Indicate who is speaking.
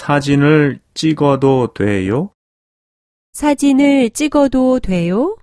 Speaker 1: 사진을 찍어도 돼요?
Speaker 2: 사진을 찍어도 돼요?